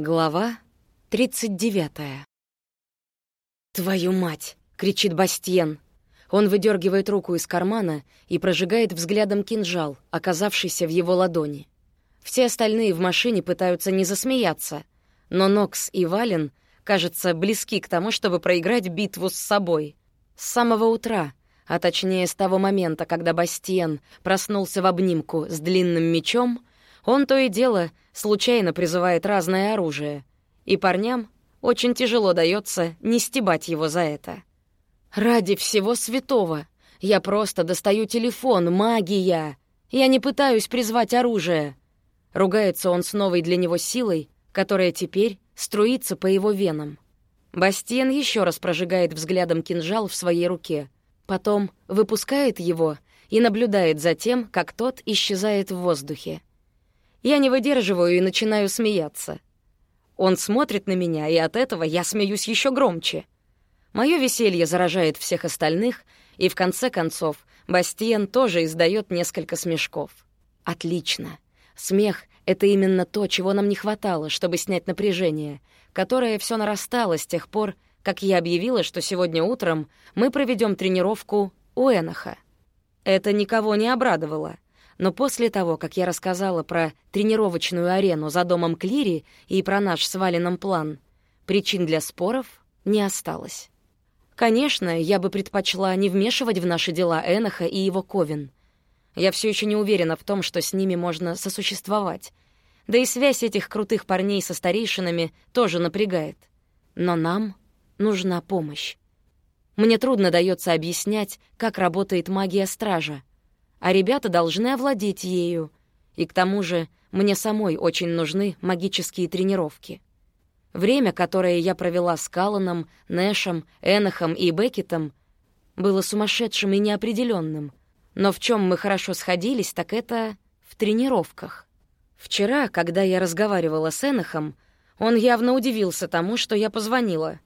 Глава 39 «Твою мать!» — кричит Бастиен. Он выдергивает руку из кармана и прожигает взглядом кинжал, оказавшийся в его ладони. Все остальные в машине пытаются не засмеяться, но Нокс и Вален, кажется, близки к тому, чтобы проиграть битву с собой. С самого утра, а точнее с того момента, когда Бастиен проснулся в обнимку с длинным мечом, он то и дело случайно призывает разное оружие, и парням очень тяжело дается не стебать его за это. «Ради всего святого! Я просто достаю телефон, магия! Я не пытаюсь призвать оружие!» Ругается он с новой для него силой, которая теперь струится по его венам. Бастиен еще раз прожигает взглядом кинжал в своей руке, потом выпускает его и наблюдает за тем, как тот исчезает в воздухе. Я не выдерживаю и начинаю смеяться. Он смотрит на меня, и от этого я смеюсь еще громче. Мое веселье заражает всех остальных, и в конце концов Бастиен тоже издает несколько смешков. Отлично. Смех — это именно то, чего нам не хватало, чтобы снять напряжение, которое все нарастало с тех пор, как я объявила, что сегодня утром мы проведем тренировку у Эноха. Это никого не обрадовало — но после того, как я рассказала про тренировочную арену за домом Клири и про наш с Валином план, причин для споров не осталось. Конечно, я бы предпочла не вмешивать в наши дела Эноха и его Ковен. Я все еще не уверена в том, что с ними можно сосуществовать. Да и связь этих крутых парней со старейшинами тоже напрягает. Но нам нужна помощь. Мне трудно дается объяснять, как работает магия стража, а ребята должны овладеть ею. И к тому же мне самой очень нужны магические тренировки. Время, которое я провела с Калланом, Нэшем, Энохом и Беккетом, было сумасшедшим и неопределенным. Но в чем мы хорошо сходились, так это в тренировках. Вчера, когда я разговаривала с Энохом, он явно удивился тому, что я позвонила,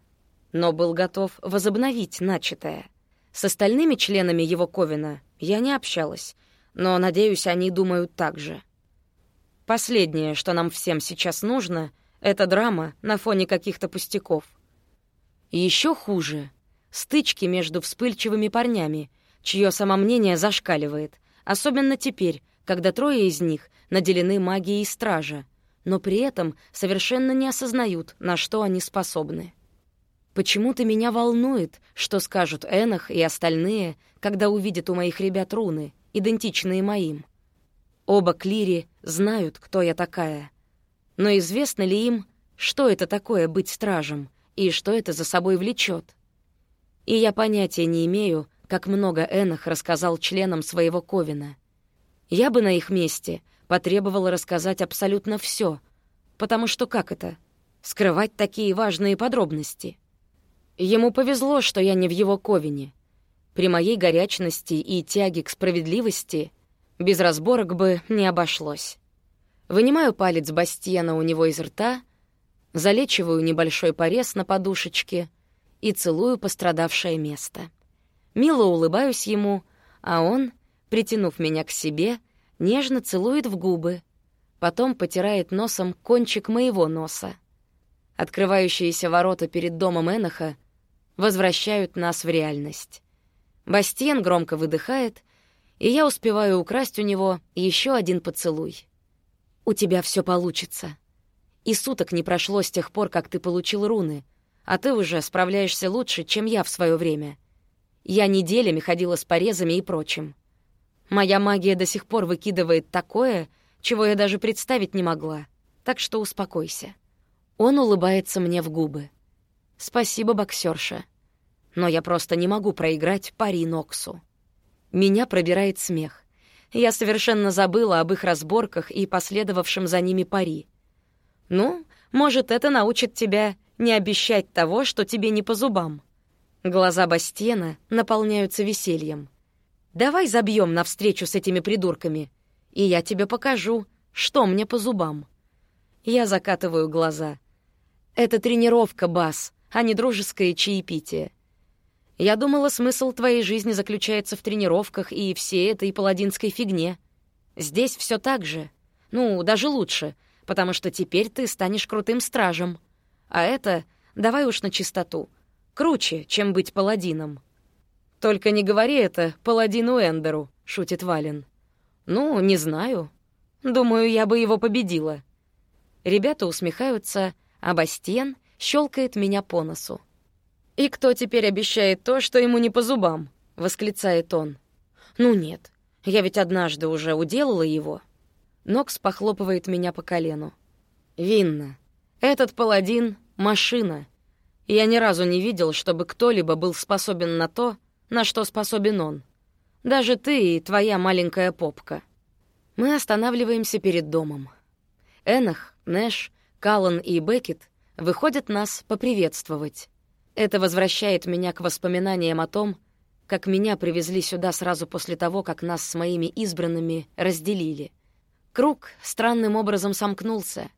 но был готов возобновить начатое. С остальными членами его Ковина я не общалась, но, надеюсь, они думают так же. Последнее, что нам всем сейчас нужно, это драма на фоне каких-то пустяков. Еще хуже — стычки между вспыльчивыми парнями, чье самомнение зашкаливает, особенно теперь, когда трое из них наделены магией стража, но при этом совершенно не осознают, на что они способны. Почему-то меня волнует, что скажут Энах и остальные, когда увидят у моих ребят руны, идентичные моим. Оба Клири знают, кто я такая. Но известно ли им, что это такое быть стражем и что это за собой влечет? И я понятия не имею, как много Энах рассказал членам своего Ковина. Я бы на их месте потребовала рассказать абсолютно все, потому что как это? Скрывать такие важные подробности — Ему повезло, что я не в его ковине. При моей горячности и тяге к справедливости без разборок бы не обошлось. Вынимаю палец Бастиена у него из рта, залечиваю небольшой порез на подушечке и целую пострадавшее место. Мило улыбаюсь ему, а он, притянув меня к себе, нежно целует в губы, потом потирает носом кончик моего носа. Открывающиеся ворота перед домом Эноха возвращают нас в реальность. Бастиен громко выдыхает, и я успеваю украсть у него еще один поцелуй. «У тебя все получится. И суток не прошло с тех пор, как ты получил руны, а ты уже справляешься лучше, чем я в свое время. Я неделями ходила с порезами и прочим. Моя магия до сих пор выкидывает такое, чего я даже представить не могла, так что успокойся». Он улыбается мне в губы. «Спасибо, боксерша. Но я просто не могу проиграть пари Ноксу». Меня пробирает смех. Я совершенно забыла об их разборках и последовавшем за ними пари. «Ну, может, это научит тебя не обещать того, что тебе не по зубам». Глаза Бастена наполняются весельем. «Давай забьем навстречу с этими придурками, и я тебе покажу, что мне по зубам». Я закатываю глаза. «Это тренировка, Бас а не дружеское чаепитие. Я думала, смысл твоей жизни заключается в тренировках и всей этой паладинской фигне. Здесь все так же. Ну, даже лучше, потому что теперь ты станешь крутым стражем. А это, давай уж на чистоту, круче, чем быть паладином». «Только не говори это паладину Эндеру», — шутит Вален. «Ну, не знаю. Думаю, я бы его победила». Ребята усмехаются, а Бастиен щелкает меня по носу. «И кто теперь обещает то, что ему не по зубам?» — восклицает он. «Ну нет, я ведь однажды уже уделала его». Нокс похлопывает меня по колену. «Винно. Этот паладин — машина. Я ни разу не видел, чтобы кто-либо был способен на то, на что способен он. Даже ты и твоя маленькая попка». Мы останавливаемся перед домом. Энах, Нэш, Каллан и Беккет выходят нас поприветствовать. Это возвращает меня к воспоминаниям о том, как меня привезли сюда сразу после того, как нас с моими избранными разделили. Круг странным образом сомкнулся.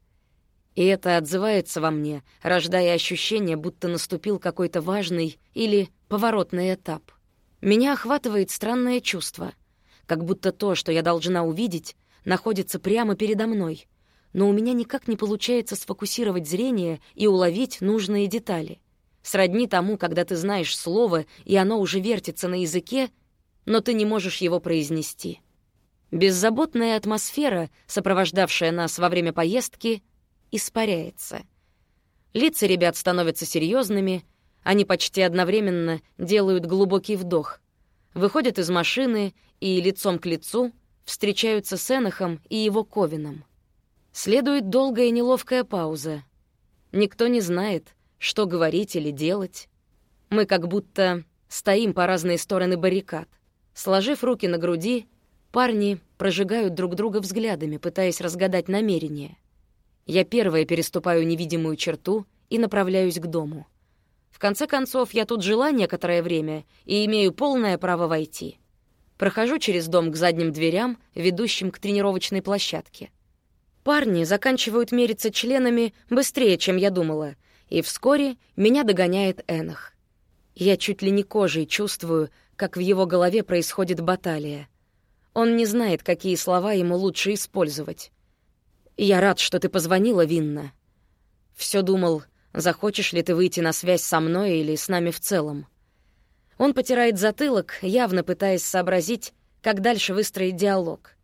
И это отзывается во мне, рождая ощущение, будто наступил какой-то важный или поворотный этап. Меня охватывает странное чувство, как будто то, что я должна увидеть, находится прямо передо мной, но у меня никак не получается сфокусировать зрение и уловить нужные детали сродни тому, когда ты знаешь слово, и оно уже вертится на языке, но ты не можешь его произнести. Беззаботная атмосфера, сопровождавшая нас во время поездки, испаряется. Лица ребят становятся серьезными, они почти одновременно делают глубокий вдох, выходят из машины и лицом к лицу встречаются с Энохом и его Ковином. Следует долгая неловкая пауза. Никто не знает, что говорить или делать. Мы как будто стоим по разные стороны баррикад. Сложив руки на груди, парни прожигают друг друга взглядами, пытаясь разгадать намерения. Я первая переступаю невидимую черту и направляюсь к дому. В конце концов, я тут жила некоторое время и имею полное право войти. Прохожу через дом к задним дверям, ведущим к тренировочной площадке. Парни заканчивают мериться членами быстрее, чем я думала, и вскоре меня догоняет Энах. Я чуть ли не кожей чувствую, как в его голове происходит баталия. Он не знает, какие слова ему лучше использовать. «Я рад, что ты позвонила, Винна». Все думал, захочешь ли ты выйти на связь со мной или с нами в целом. Он потирает затылок, явно пытаясь сообразить, как дальше выстроить диалог.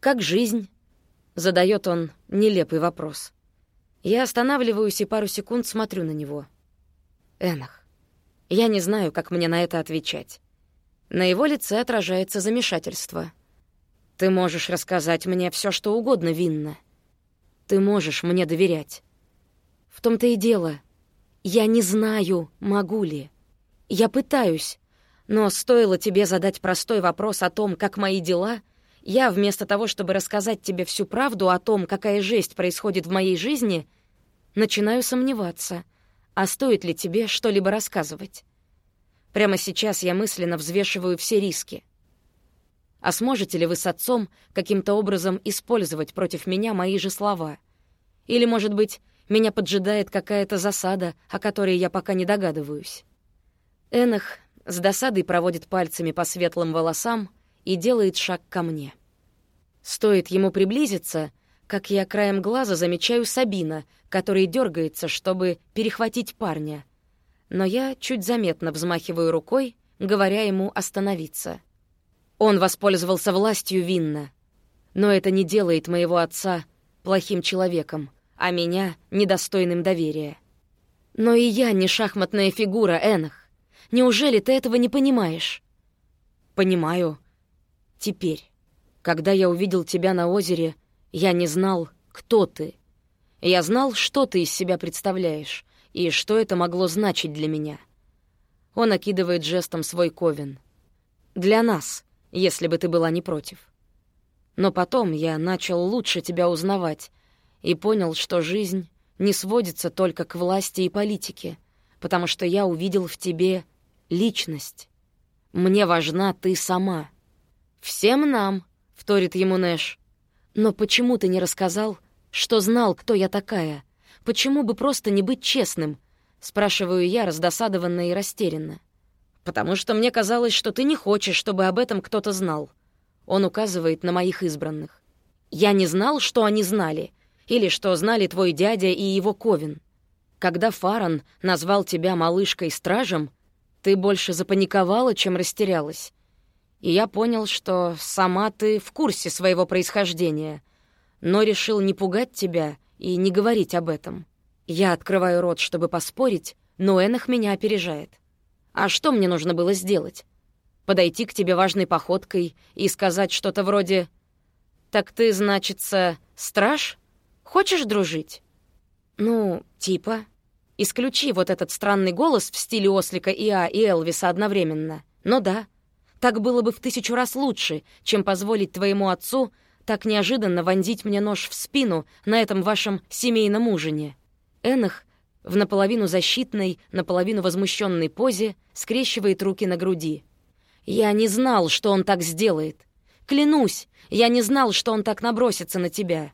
«Как жизнь?» — задает он нелепый вопрос. Я останавливаюсь и пару секунд смотрю на него. Энах. Я не знаю, как мне на это отвечать. На его лице отражается замешательство. Ты можешь рассказать мне все, что угодно, Винна. Ты можешь мне доверять. В том-то и дело. Я не знаю, могу ли. Я пытаюсь, но стоило тебе задать простой вопрос о том, как мои дела, я вместо того, чтобы рассказать тебе всю правду о том, какая жесть происходит в моей жизни, начинаю сомневаться, а стоит ли тебе что-либо рассказывать. Прямо сейчас я мысленно взвешиваю все риски. А сможете ли вы с отцом каким-то образом использовать против меня мои же слова? Или, может быть, меня поджидает какая-то засада, о которой я пока не догадываюсь? Энах с досадой проводит пальцами по светлым волосам и делает шаг ко мне. Стоит ему приблизиться — как я краем глаза замечаю Сабина, который дергается, чтобы перехватить парня. Но я чуть заметно взмахиваю рукой, говоря ему остановиться. Он воспользовался властью винно. Но это не делает моего отца плохим человеком, а меня — недостойным доверия. Но и я не шахматная фигура, Энах. Неужели ты этого не понимаешь? Понимаю. Теперь, когда я увидел тебя на озере — я не знал, кто ты. Я знал, что ты из себя представляешь, и что это могло значить для меня. Он окидывает жестом свой ковен. Для нас, если бы ты была не против. Но потом я начал лучше тебя узнавать и понял, что жизнь не сводится только к власти и политике, потому что я увидел в тебе личность. Мне важна ты сама. Всем нам, — вторит ему Нэш, но почему ты не рассказал, что знал, кто я такая? Почему бы просто не быть честным? Спрашиваю я, раздосадованно и растерянно. Потому что мне казалось, что ты не хочешь, чтобы об этом кто-то знал. Он указывает на моих избранных. Я не знал, что они знали. или что знали твой дядя и его Ковин. Когда Фаран назвал тебя малышкой-стражем, ты больше запаниковала, чем растерялась. И я понял, что сама ты в курсе своего происхождения, но решил не пугать тебя и не говорить об этом. Я открываю рот, чтобы поспорить, но Энах меня опережает. А что мне нужно было сделать? Подойти к тебе важной походкой и сказать что-то вроде «Так ты, значится, страж? Хочешь дружить?» «Ну, типа...» Исключи вот этот странный голос в стиле Ослика Иа и Элвиса одновременно. Но да, так было бы в тысячу раз лучше, чем позволить твоему отцу так неожиданно вонзить мне нож в спину на этом вашем семейном ужине. Энах в наполовину защитной, наполовину возмущенной позе скрещивает руки на груди. «Я не знал, что он так сделает. Клянусь, я не знал, что он так набросится на тебя.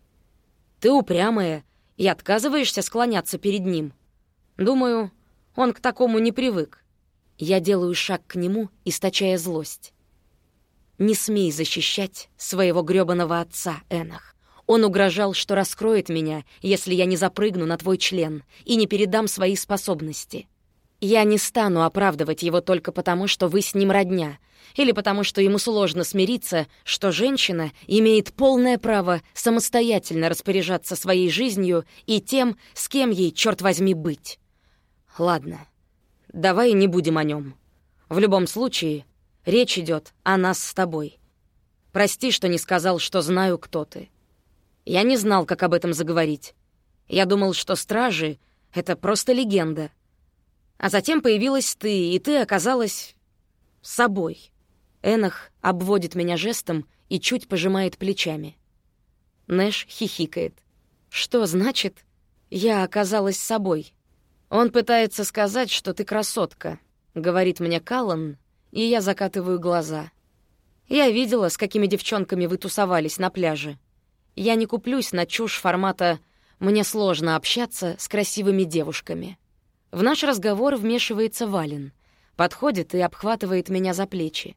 Ты упрямая и отказываешься склоняться перед ним. Думаю, он к такому не привык. Я делаю шаг к нему, источая злость. Не смей защищать своего грёбаного отца, Энах. Он угрожал, что раскроет меня, если я не запрыгну на твой член и не передам свои способности. Я не стану оправдывать его только потому, что вы с ним родня, или потому, что ему сложно смириться, что женщина имеет полное право самостоятельно распоряжаться своей жизнью и тем, с кем ей, черт возьми, быть. Ладно, давай не будем о нем. В любом случае, речь идет о нас с тобой. Прости, что не сказал, что знаю, кто ты. Я не знал, как об этом заговорить. Я думал, что стражи — это просто легенда. А затем появилась ты, и ты оказалась собой. Энах обводит меня жестом и чуть пожимает плечами. Нэш хихикает. «Что значит, я оказалась собой?» «Он пытается сказать, что ты красотка», — говорит мне Каллан, и я закатываю глаза. Я видела, с какими девчонками вы тусовались на пляже. Я не куплюсь на чушь формата «мне сложно общаться с красивыми девушками». В наш разговор вмешивается Вален, подходит и обхватывает меня за плечи.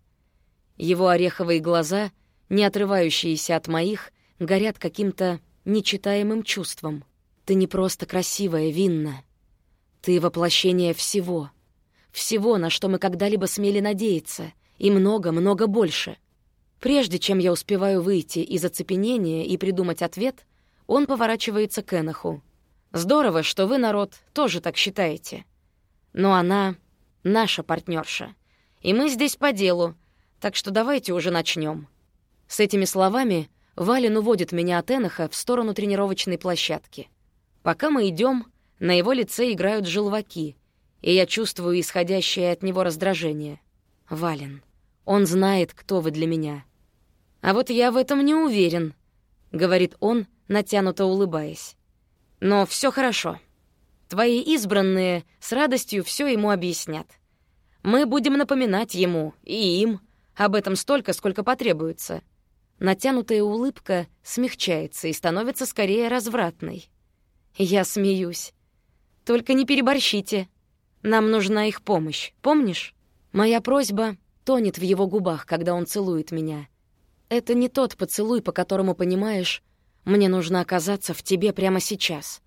Его ореховые глаза, не отрывающиеся от моих, горят каким-то нечитаемым чувством. Ты не просто красивая, Винна. Ты воплощение всего. Всего, на что мы когда-либо смели надеяться, и много-много больше — Прежде чем я успеваю выйти из оцепенения и придумать ответ, он поворачивается к Эноху. «Здорово, что вы, народ, тоже так считаете. Но она наша партнерша, и мы здесь по делу, так что давайте уже начнем. С этими словами Валин уводит меня от Эноха в сторону тренировочной площадки. Пока мы идем, на его лице играют желваки, и я чувствую исходящее от него раздражение. «Вален, он знает, кто вы для меня». «А вот я в этом не уверен», — говорит он, натянуто улыбаясь. «Но все хорошо. Твои избранные с радостью все ему объяснят. Мы будем напоминать ему и им об этом столько, сколько потребуется». Натянутая улыбка смягчается и становится скорее развратной. Я смеюсь. «Только не переборщите. Нам нужна их помощь, помнишь?» Моя просьба тонет в его губах, когда он целует меня — это не тот поцелуй, по которому понимаешь, мне нужно оказаться в тебе прямо сейчас.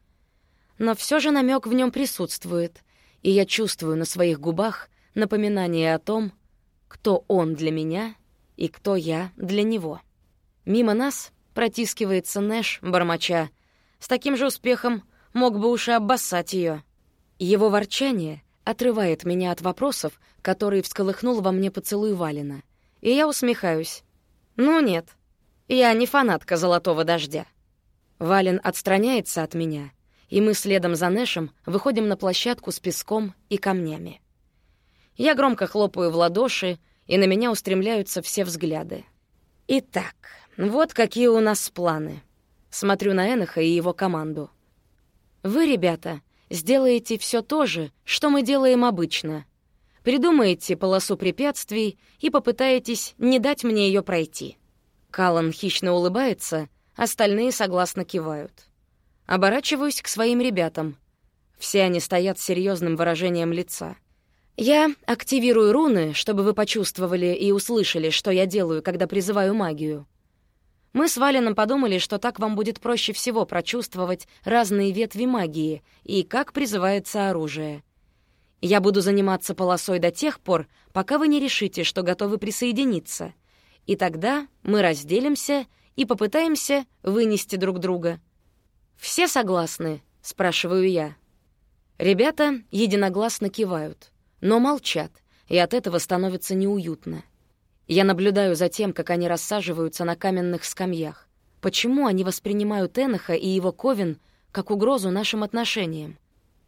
Но все же намек в нем присутствует, и я чувствую на своих губах напоминание о том, кто он для меня и кто я для него. Мимо нас протискивается Нэш, бормоча. С таким же успехом мог бы уж и обоссать ее. Его ворчание отрывает меня от вопросов, которые всколыхнул во мне поцелуй Валина. И я усмехаюсь. «Ну нет, я не фанатка «Золотого дождя». Вален отстраняется от меня, и мы следом за Нэшем выходим на площадку с песком и камнями. Я громко хлопаю в ладоши, и на меня устремляются все взгляды. Итак, вот какие у нас планы. Смотрю на Эноха и его команду. Вы, ребята, сделаете все то же, что мы делаем обычно — придумаете полосу препятствий и попытаетесь не дать мне ее пройти. Калан хищно улыбается, остальные согласно кивают. Оборачиваюсь к своим ребятам. Все они стоят с серьезным выражением лица. Я активирую руны, чтобы вы почувствовали и услышали, что я делаю, когда призываю магию. Мы с Валином подумали, что так вам будет проще всего прочувствовать разные ветви магии и как призывается оружие. Я буду заниматься полосой до тех пор, пока вы не решите, что готовы присоединиться. И тогда мы разделимся и попытаемся вынести друг друга. «Все согласны?» — спрашиваю я. Ребята единогласно кивают, но молчат, и от этого становится неуютно. Я наблюдаю за тем, как они рассаживаются на каменных скамьях. Почему они воспринимают Эноха и его Ковен как угрозу нашим отношениям?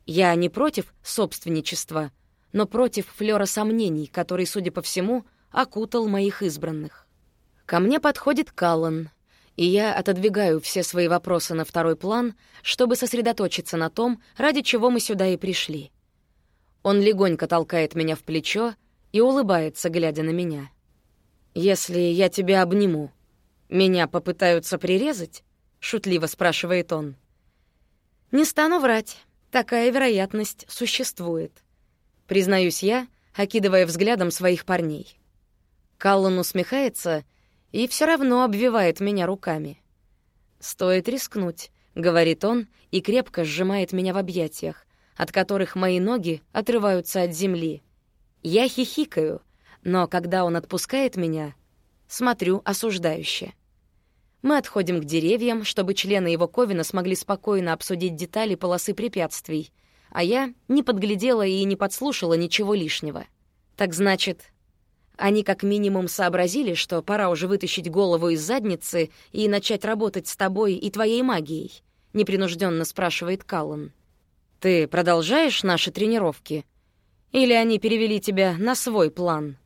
Я не против собственничества, но против флёра сомнений, который, судя по всему, окутал моих избранных. Ко мне подходит Каллан, и я отодвигаю все свои вопросы на второй план, чтобы сосредоточиться на том, ради чего мы сюда и пришли. Он легонько толкает меня в плечо и улыбается, глядя на меня. «Если я тебя обниму, меня попытаются прирезать?» — шутливо спрашивает он. «Не стану врать. Такая вероятность существует», — признаюсь я, окидывая взглядом своих парней. Каллан усмехается и все равно обвивает меня руками. «Стоит рискнуть», — говорит он и крепко сжимает меня в объятиях, от которых мои ноги отрываются от земли. Я хихикаю, но когда он отпускает меня, смотрю осуждающе. Мы отходим к деревьям, чтобы члены его ковина смогли спокойно обсудить детали полосы препятствий, а я не подглядела и не подслушала ничего лишнего. Так значит, они как минимум сообразили, что пора уже вытащить голову из задницы и начать работать с тобой и твоей магией, непринужденно спрашивает Каллан. Ты продолжаешь наши тренировки? Или они перевели тебя на свой план?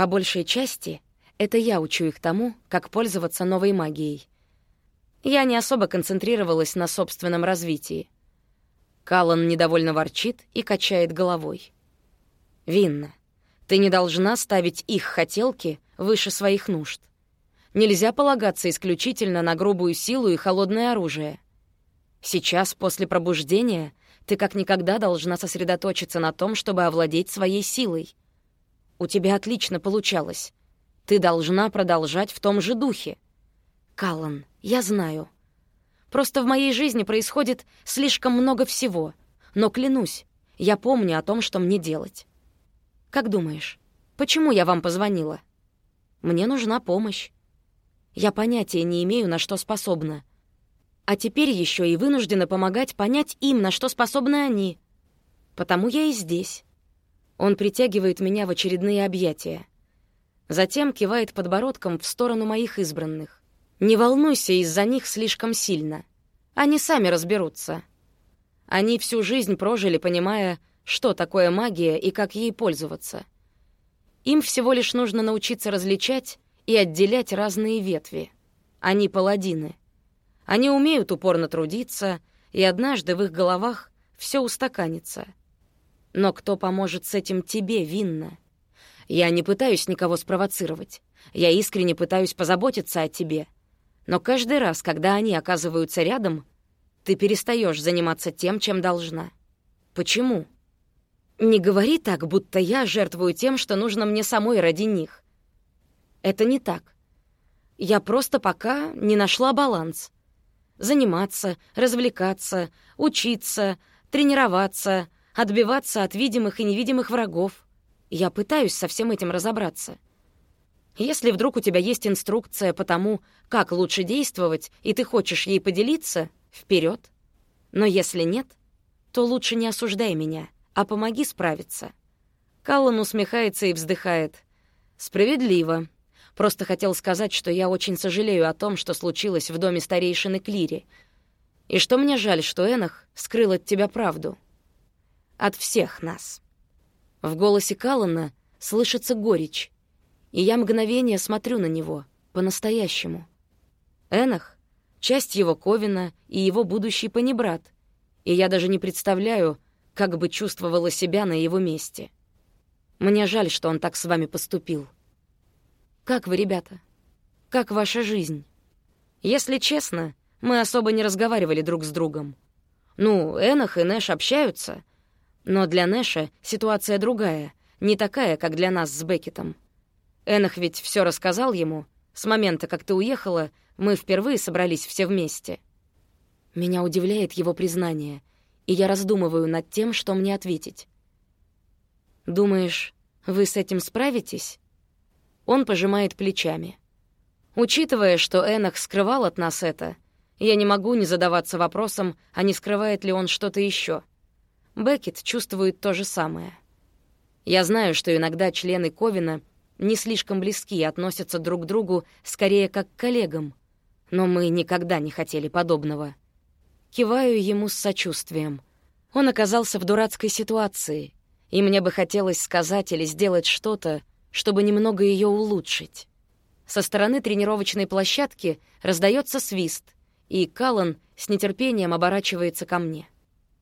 По большей части это я учу их тому, как пользоваться новой магией. Я не особо концентрировалась на собственном развитии. Каллан недовольно ворчит и качает головой. «Винна, ты не должна ставить их хотелки выше своих нужд. Нельзя полагаться исключительно на грубую силу и холодное оружие. Сейчас, после пробуждения, ты как никогда должна сосредоточиться на том, чтобы овладеть своей силой. У тебя отлично получалось. Ты должна продолжать в том же духе. Каллан, я знаю. Просто в моей жизни происходит слишком много всего. Но клянусь, я помню о том, что мне делать. Как думаешь, почему я вам позвонила? Мне нужна помощь. Я понятия не имею, на что способна. А теперь еще и вынуждена помогать понять им, на что способны они. Потому я и здесь. Он притягивает меня в очередные объятия. Затем кивает подбородком в сторону моих избранных. «Не волнуйся из-за них слишком сильно. Они сами разберутся. Они всю жизнь прожили, понимая, что такое магия и как ей пользоваться. Им всего лишь нужно научиться различать и отделять разные ветви. Они паладины. Они умеют упорно трудиться, и однажды в их головах все устаканится. Но кто поможет с этим тебе, Винна? Я не пытаюсь никого спровоцировать. Я искренне пытаюсь позаботиться о тебе. Но каждый раз, когда они оказываются рядом, ты перестаешь заниматься тем, чем должна. Почему? Не говори так, будто я жертвую тем, что нужно мне самой ради них. Это не так. Я просто пока не нашла баланс. Заниматься, развлекаться, учиться, тренироваться, отбиваться от видимых и невидимых врагов — я пытаюсь со всем этим разобраться. Если вдруг у тебя есть инструкция по тому, как лучше действовать, и ты хочешь ей поделиться, вперед. Но если нет, то лучше не осуждай меня, а помоги справиться. Каллан усмехается и вздыхает. «Справедливо. Просто хотел сказать, что я очень сожалею о том, что случилось в доме старейшины Клири, и что мне жаль, что Энах скрыл от тебя правду. От всех нас». В голосе Каллана слышится горечь, и я мгновение смотрю на него, по-настоящему. Энах — часть его Ковина и его будущий панибрат, и я даже не представляю, как бы чувствовала себя на его месте. Мне жаль, что он так с вами поступил. Как вы, ребята? Как ваша жизнь? Если честно, мы особо не разговаривали друг с другом. Ну, Энах и Нэш общаются, но для Нэша ситуация другая, не такая, как для нас с Беккетом. Энах ведь все рассказал ему. С момента, как ты уехала, Мы впервые собрались все вместе. Меня удивляет его признание, и я раздумываю над тем, что мне ответить. «Думаешь, вы с этим справитесь?» Он пожимает плечами. Учитывая, что Энах скрывал от нас это, я не могу не задаваться вопросом, а не скрывает ли он что-то еще. Беккет чувствует то же самое. Я знаю, что иногда члены Ковина не слишком близки и относятся друг к другу скорее как к коллегам, но мы никогда не хотели подобного. Киваю ему с сочувствием. Он оказался в дурацкой ситуации, и мне бы хотелось сказать или сделать что-то, чтобы немного ее улучшить. Со стороны тренировочной площадки раздается свист, и Каллан с нетерпением оборачивается ко мне.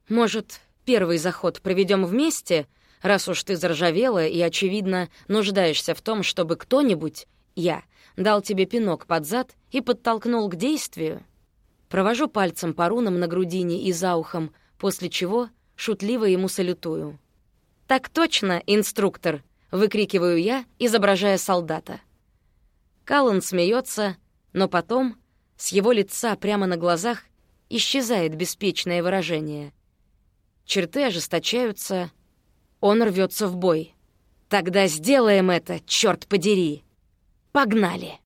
«Может, первый заход проведем вместе, раз уж ты заржавела и, очевидно, нуждаешься в том, чтобы кто-нибудь, я, дал тебе пинок под зад и подтолкнул к действию?» Провожу пальцем по рунам на грудине и за ухом, после чего шутливо ему салютую. «Так точно, инструктор!» — выкрикиваю я, изображая солдата. Каллан смеется, но потом с его лица прямо на глазах исчезает беспечное выражение. Черты ожесточаются, он рвется в бой. «Тогда сделаем это, черт подери! Погнали!»